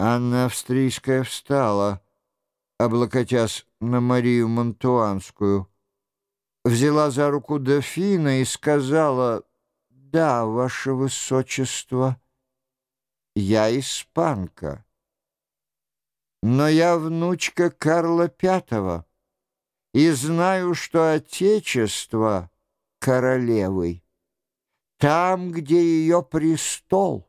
Анна Австрийская встала, облокотясь на Марию Монтуанскую, взяла за руку дофина и сказала, «Да, ваше высочество, я испанка, но я внучка Карла Пятого и знаю, что отечество королевы там, где ее престол».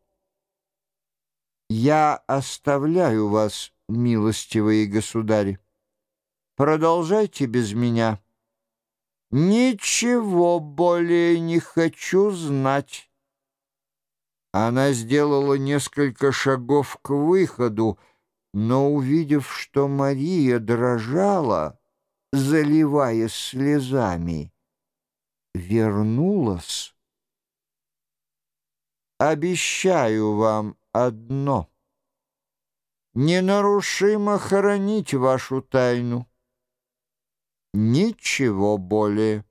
Я оставляю вас, милостивые государи. Продолжайте без меня. Ничего более не хочу знать. Она сделала несколько шагов к выходу, но, увидев, что Мария дрожала, заливаясь слезами, вернулась. «Обещаю вам одно — ненарушимо хранить вашу тайну. Ничего более.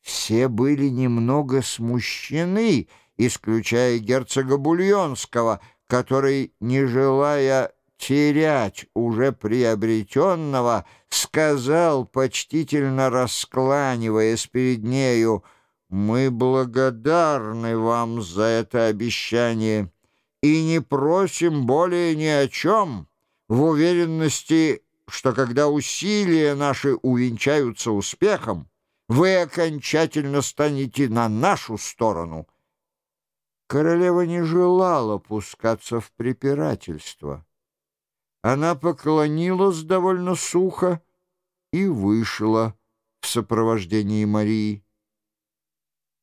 Все были немного смущены, исключая герцога Бульонского, который, не желая терять уже приобретенного, сказал, почтительно раскланиваясь перед нею, мы благодарны вам за это обещание и не просим более ни о чем, в уверенности, что когда усилия наши увенчаются успехом, вы окончательно станете на нашу сторону. Королева не желала пускаться в препирательство. Она поклонилась довольно сухо и вышла в сопровождении Марии.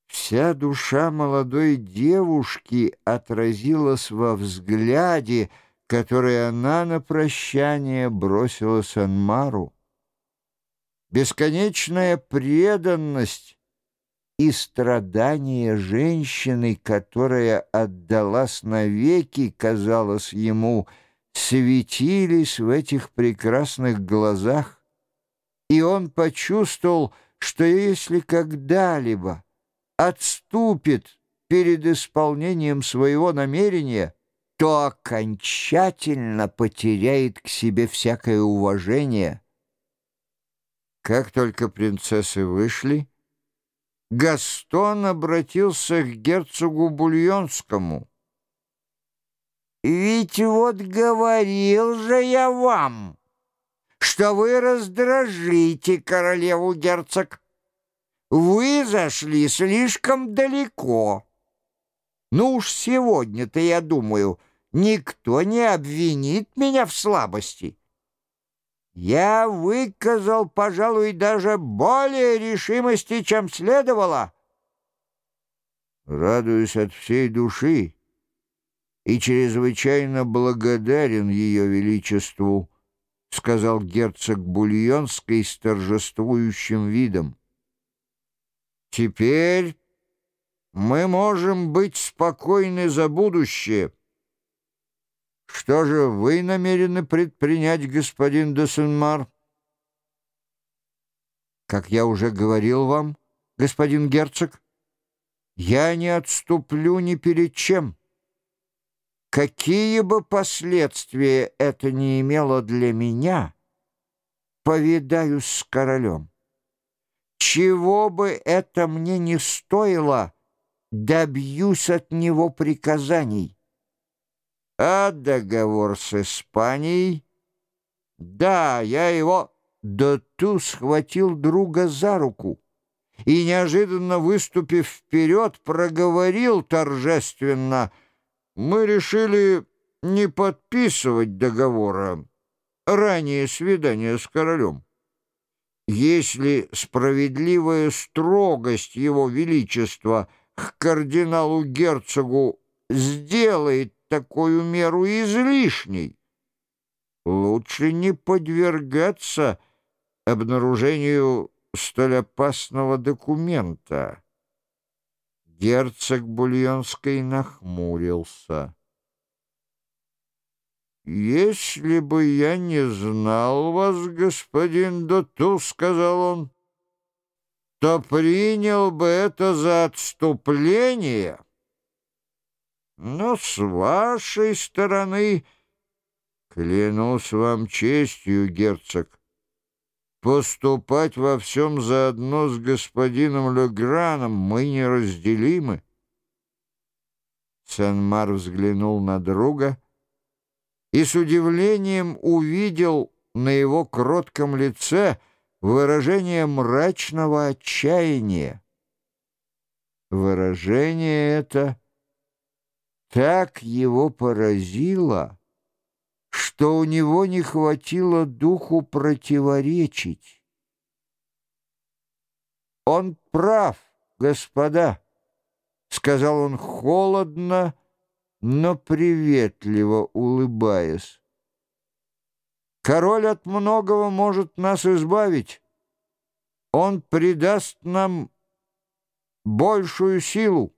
Вся душа молодой девушки отразилась во взгляде, который она на прощание бросила Санмару. Бесконечная преданность и страдания женщины, которая отдалась навеки, казалось ему, светились в этих прекрасных глазах, и он почувствовал, что если когда-либо отступит перед исполнением своего намерения, то окончательно потеряет к себе всякое уважение. Как только принцессы вышли, Гастон обратился к герцогу Бульонскому. «Ведь вот говорил же я вам, что вы раздражите королеву герцог». Вы зашли слишком далеко. Ну уж сегодня-то, я думаю, никто не обвинит меня в слабости. Я выказал, пожалуй, даже более решимости, чем следовало. Радуюсь от всей души и чрезвычайно благодарен ее величеству, сказал герцог Бульонский с торжествующим видом. Теперь мы можем быть спокойны за будущее. Что же вы намерены предпринять, господин де Сенмар? Как я уже говорил вам, господин герцог, я не отступлю ни перед чем. Какие бы последствия это не имело для меня, повидаюсь с королем. Чего бы это мне не стоило, добьюсь от него приказаний. А договор с Испанией? Да, я его... Да ту схватил друга за руку и, неожиданно выступив вперед, проговорил торжественно. Мы решили не подписывать договора. Ранее свидание с королем. Если справедливая строгость его величества к кардиналу-герцогу сделает такую меру излишней, лучше не подвергаться обнаружению столь опасного документа. Герцог Бульонский нахмурился. «Если бы я не знал вас, господин Доту, — сказал он, — то принял бы это за отступление. но с вашей стороны, клянусь вам честью, герцог, поступать во всем заодно с господином Леграном мы неразделимы. Сен-Мар взглянул на друга и с удивлением увидел на его кротком лице выражение мрачного отчаяния. Выражение это так его поразило, что у него не хватило духу противоречить. «Он прав, господа», — сказал он холодно, но приветливо улыбаясь. «Король от многого может нас избавить. Он придаст нам большую силу.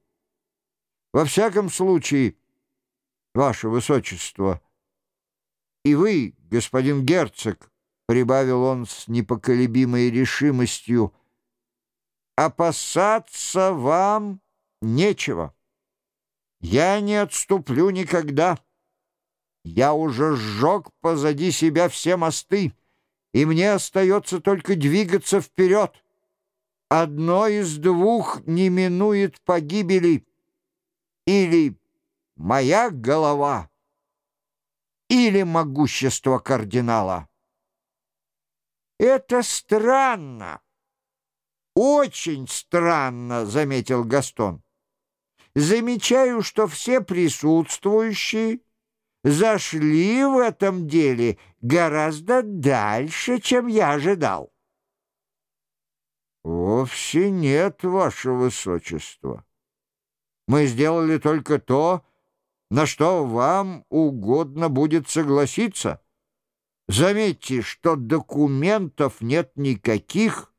Во всяком случае, ваше высочество, и вы, господин герцог, — прибавил он с непоколебимой решимостью, — опасаться вам нечего. Я не отступлю никогда. Я уже сжег позади себя все мосты, и мне остается только двигаться вперед. Одно из двух не минует погибели. Или моя голова, или могущество кардинала. Это странно. Очень странно, заметил Гастон. Замечаю, что все присутствующие зашли в этом деле гораздо дальше, чем я ожидал. «Вовсе нет, ваше высочество. Мы сделали только то, на что вам угодно будет согласиться. Заметьте, что документов нет никаких.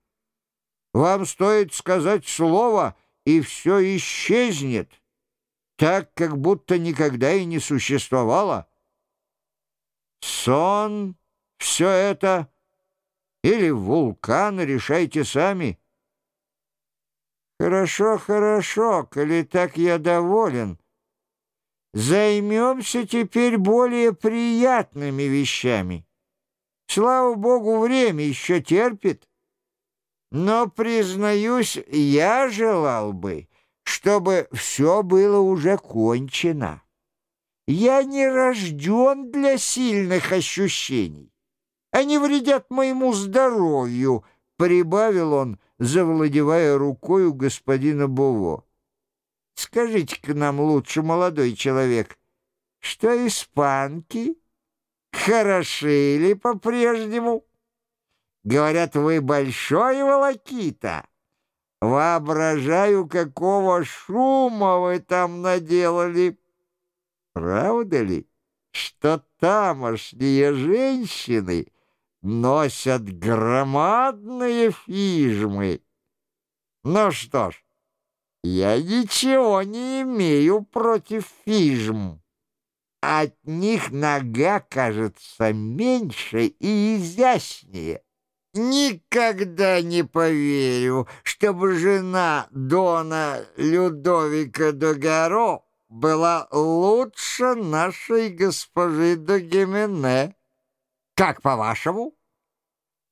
Вам стоит сказать слово, и все исчезнет, так, как будто никогда и не существовало. Сон, все это или вулкан, решайте сами. Хорошо, хорошо, коли так я доволен. Займемся теперь более приятными вещами. Слава Богу, время еще терпит. Но, признаюсь, я желал бы, чтобы все было уже кончено. Я не рожден для сильных ощущений. Они вредят моему здоровью, — прибавил он, завладевая рукою господина Бово. Скажите-ка нам лучше, молодой человек, что испанки хороши ли по-прежнему? Говорят, вы большой волокита. Воображаю, какого шума вы там наделали. Правда ли, что тамошние женщины носят громадные фижмы. Ну что ж, я ничего не имею против фижм. От них нога кажется меньше и изящнее. Никогда не поверю, чтобы жена Дона Людовика Догаро была лучше нашей госпожи Догимене. Как по-вашему?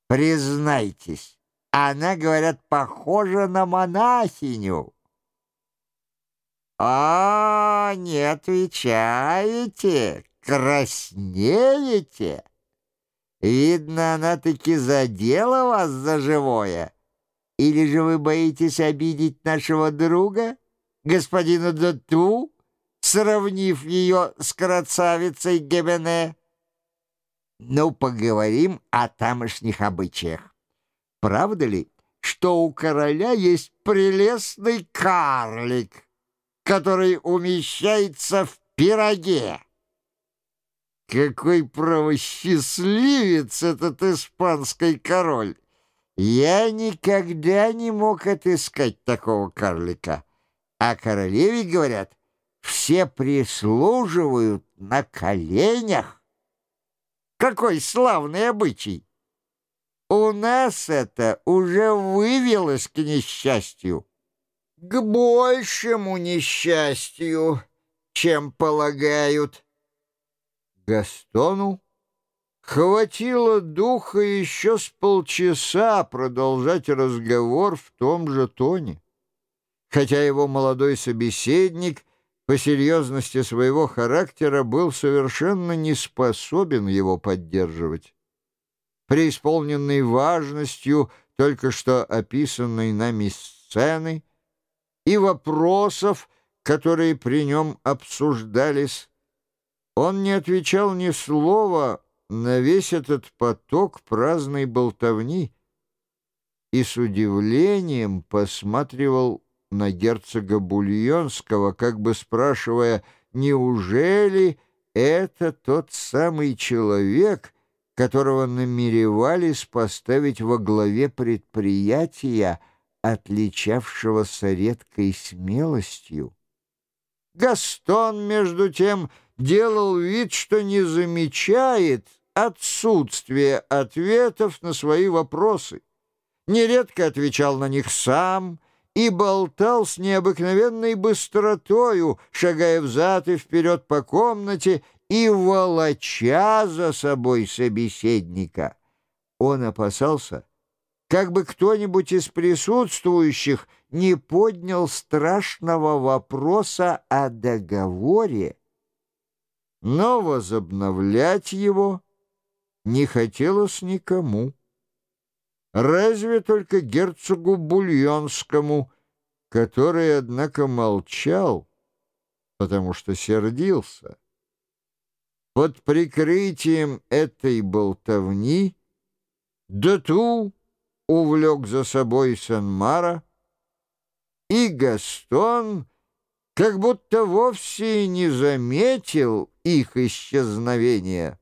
Признайтесь, она, говорят, похожа на монахиню. А, не отвечаете, краснеете. Видно, она таки задела вас за живое. Или же вы боитесь обидеть нашего друга, господина Доту, сравнив ее с красавицей Гебене? Ну, поговорим о тамошних обычаях. Правда ли, что у короля есть прелестный карлик, который умещается в пироге? Какой правосчастливец этот испанский король! Я никогда не мог отыскать такого карлика. А королеве, говорят, все прислуживают на коленях. Какой славный обычай! У нас это уже вывелось к несчастью. К большему несчастью, чем полагают. Гастону хватило духа еще с полчаса продолжать разговор в том же тоне. Хотя его молодой собеседник по серьезности своего характера был совершенно не способен его поддерживать. Преисполненный важностью только что описанной нами сцены и вопросов, которые при нем обсуждались, он не отвечал ни слова на весь этот поток праздной болтовни и с удивлением посматривал на герцога Бульонского, как бы спрашивая, неужели это тот самый человек, которого намеревались поставить во главе предприятия, отличавшегося редкой смелостью? Гастон, между тем, делал вид, что не замечает отсутствие ответов на свои вопросы. Нередко отвечал на них сам — и болтал с необыкновенной быстротою, шагая взад и вперед по комнате и волоча за собой собеседника. Он опасался, как бы кто-нибудь из присутствующих не поднял страшного вопроса о договоре, но возобновлять его не хотелось никому разве только герцогу Бульонскому, который, однако, молчал, потому что сердился. Под прикрытием этой болтовни Дету увлек за собой Сен-Мара, и Гастон как будто вовсе не заметил их исчезновения.